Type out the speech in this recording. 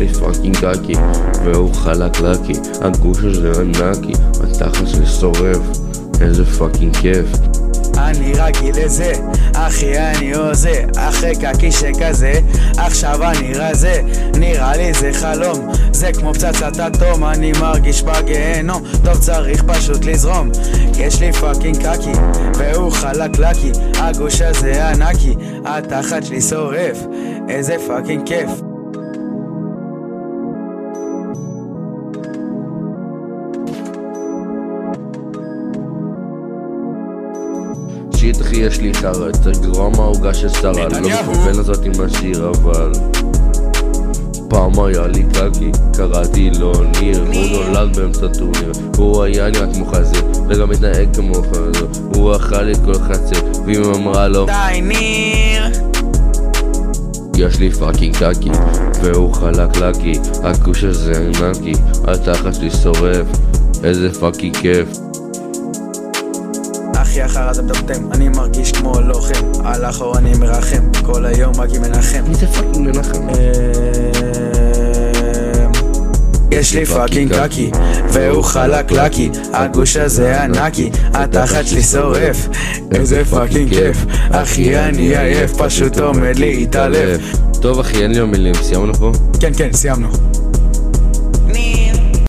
לי fucking קקי והוא חלקלקי הגוש הזה ענקי התחת שלי שורף איזה fucking כיף אני רגיל לזה, אחי אני הוזה, אחרי קקי שכזה, עכשיו אני רזה, נראה לי זה חלום, זה כמו פצצת אטום, אני מרגיש בגיהנום, טוב צריך פשוט לזרום, יש לי fucking קקי, והוא חלקלקי, הגוש הזה ענקי, התחת שלי שורף, איזה fucking כיף. shit אחי יש לי חרא יותר גרוע מהעוגה של שרה. לא. מכוון הזאת עם השיר אבל פעם היה לי קקי, קראתי לו ניר, הוא נולד באמצע טורניר, הוא היה נראה כמו חזיר, וגם מתנהג כמו חזיר, הוא אכל את כל חצר, ואמא אמרה לו, די ניר! יש לי fucking קקי, והוא חלקלקי, הגוש הזה ענקי, התחת שלי שורף, איזה fucking כיף. אחי החרא הזה מטמטם, אני מרגיש כמו לוחם, על החור אני מרחם, כל היום רק עם מנחם. מי זה fucking מנחם? אמ, יש לי fucking קקי, והוא חלקלקי, הגוש הזה ענקי, התחת שלי שורף, איזה פאקינג כיף, אחי אני עייף, פשוט עומד להתעלף. טוב אחי, אין לי מילים, סיימנו פה? כן כן, סיימנו.